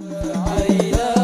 عينا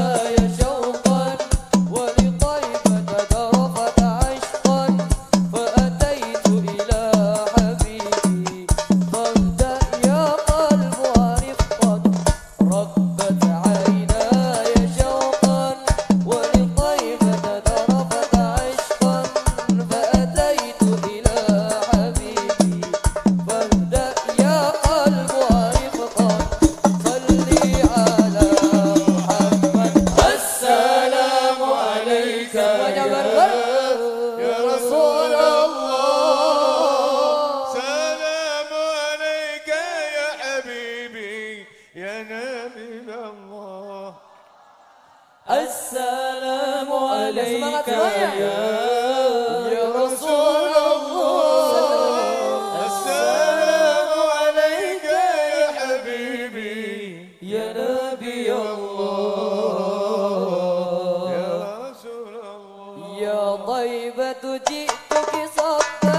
الله. سلام عليك يا حبيبي الله. السلام عليك. يا يا طيبة جئتك صبا